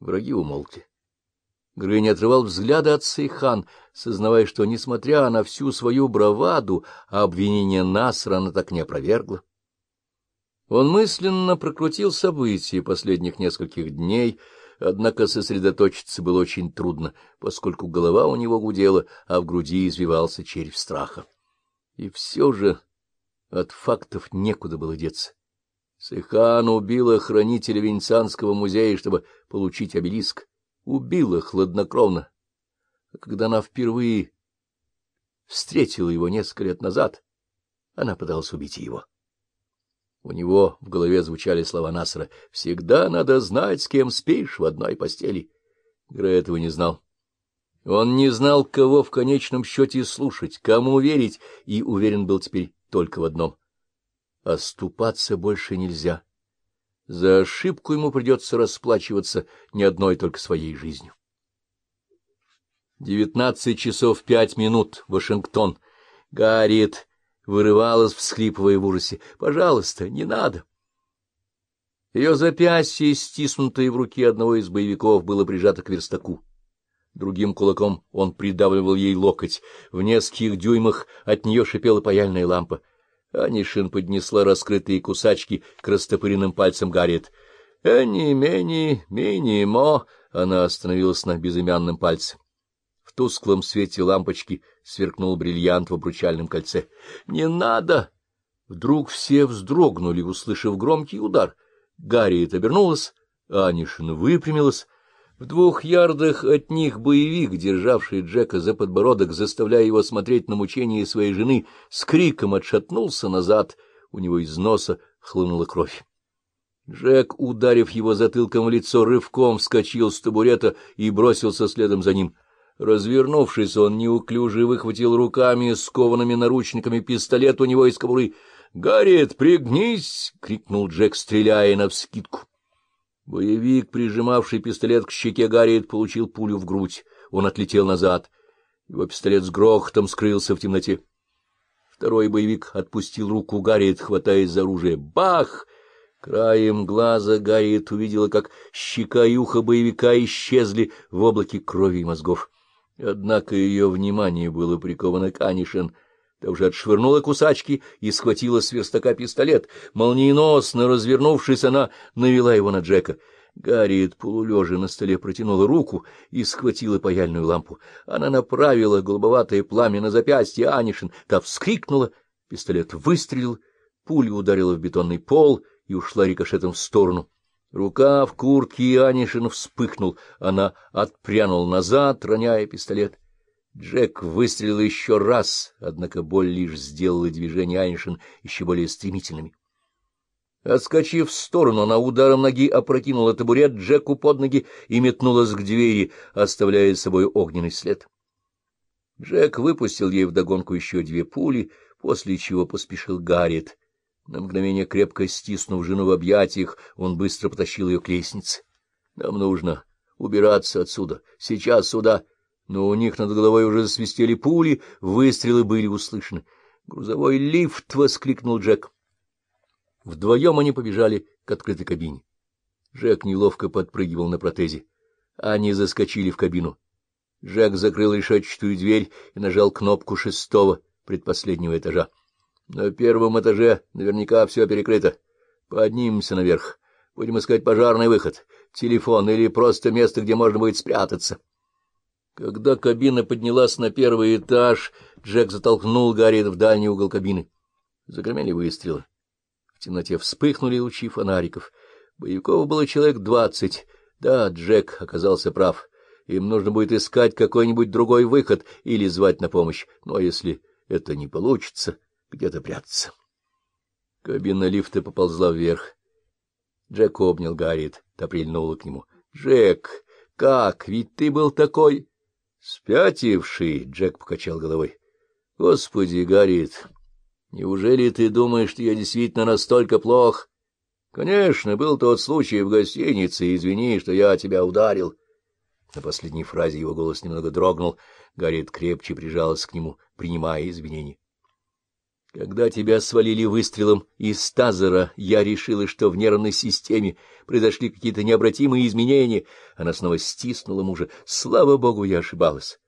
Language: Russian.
Враги умолкли. Грей не отрывал взгляда от Сейхан, сознавая, что, несмотря на всю свою браваду, обвинение Насра она так не опровергла. Он мысленно прокрутил события последних нескольких дней, однако сосредоточиться было очень трудно, поскольку голова у него гудела, а в груди извивался червь страха. И все же от фактов некуда было деться. Сейхан убила хранителя Венецианского музея, чтобы получить обелиск убила хладнокровно. А когда она впервые встретила его несколько лет назад, она пыталась убить его. У него в голове звучали слова Насара «Всегда надо знать, с кем спишь в одной постели». Грей этого не знал. Он не знал, кого в конечном счете слушать, кому верить, и уверен был теперь только в одном — оступаться больше нельзя. За ошибку ему придется расплачиваться не одной только своей жизнью. Девятнадцать часов пять минут, Вашингтон. Гарриет вырывалась, всхлипывая в ужасе. «Пожалуйста, не надо!» Ее запястье, стиснутое в руке одного из боевиков, было прижато к верстаку. Другим кулаком он придавливал ей локоть. В нескольких дюймах от нее шипела паяльная лампа. Анишин поднесла раскрытые кусачки к растопыренным пальцам Гарриет. «Эни, мени, мини, мо!» Она остановилась на безымянном пальце. В тусклом свете лампочки сверкнул бриллиант в обручальном кольце. «Не надо!» Вдруг все вздрогнули, услышав громкий удар. Гарриет обернулась, Анишин выпрямилась, в двух ярдах от них боевик, державший Джека за подбородок, заставляя его смотреть на мучения своей жены, с криком отшатнулся назад, у него из носа хлынула кровь. Джек, ударив его затылком в лицо, рывком вскочил с табурета и бросился следом за ним. Развернувшись, он неуклюже выхватил руками, скованными наручниками, пистолет у него из кобуры. — Гарриет, пригнись! — крикнул Джек, стреляя навскидку. Боевик, прижимавший пистолет к щеке Гарриет, получил пулю в грудь. Он отлетел назад. Его пистолет с грохотом скрылся в темноте. Второй боевик отпустил руку Гарриет, хватаясь за оружие. Бах! Краем глаза Гарриет увидела, как щека и ухо боевика исчезли в облаке крови и мозгов. Однако ее внимание было приковано к Анишин — Та уже отшвырнула кусачки и схватила с верстака пистолет. Молниеносно развернувшись, она навела его на Джека. Гарриет, полулежа на столе, протянула руку и схватила паяльную лампу. Она направила голубоватое пламя на запястье Анишин. Та вскрикнула, пистолет выстрелил, пуля ударила в бетонный пол и ушла рикошетом в сторону. Рука в куртке Анишин вспыхнул. Она отпрянула назад, роняя пистолет. Джек выстрелил еще раз, однако боль лишь сделала движения Айншин еще более стремительными. Отскочив в сторону, она ударом ноги опрокинула табурет Джеку под ноги и метнулась к двери, оставляя с собой огненный след. Джек выпустил ей вдогонку еще две пули, после чего поспешил Гарриет. На мгновение крепко стиснув жену в объятиях, он быстро потащил ее к лестнице. — Нам нужно убираться отсюда. Сейчас сюда но у них над головой уже засвистели пули, выстрелы были услышаны. «Грузовой лифт!» — воскликнул Джек. Вдвоем они побежали к открытой кабине. Джек неловко подпрыгивал на протезе. Они заскочили в кабину. Джек закрыл решетчатую дверь и нажал кнопку шестого, предпоследнего этажа. На первом этаже наверняка все перекрыто. Поднимемся наверх. Будем искать пожарный выход, телефон или просто место, где можно будет спрятаться. Когда кабина поднялась на первый этаж, Джек затолкнул Гарри в дальний угол кабины. Загремели выстрелы. В темноте вспыхнули лучи фонариков. Боевиков было человек двадцать. Да, Джек оказался прав. Им нужно будет искать какой-нибудь другой выход или звать на помощь. Но если это не получится, где-то прятаться. Кабина лифта поползла вверх. Джек обнял Гарриет, та к нему. — Джек, как? Ведь ты был такой... Спятивший, Джек покачал головой. Господи, Гарриет, неужели ты думаешь, что я действительно настолько плох? Конечно, был тот случай в гостинице, извини, что я тебя ударил. На последней фразе его голос немного дрогнул. Гарриет крепче прижалась к нему, принимая извинения. Когда тебя свалили выстрелом из тазера, я решила, что в нервной системе произошли какие-то необратимые изменения. Она снова стиснула мужа. Слава богу, я ошибалась.